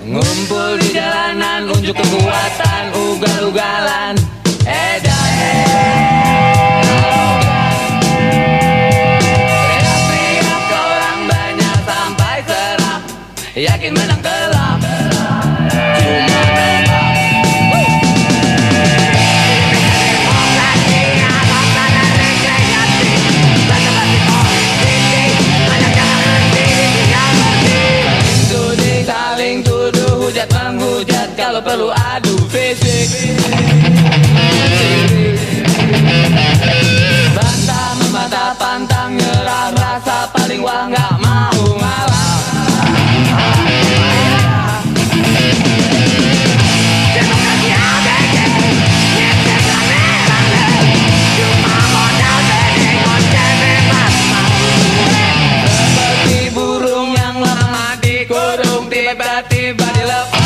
Ngumpul di jalanan unjuk kekuatan ugal-ugalan. Edan Teriak-teriak ke orang banyak sampai serap Yakin menang gelap Kalau perlu adu fisik. Bantah membantah pantang nyerah Rasa paling wah nggak mau ngalah. Tiba-tiba dilepas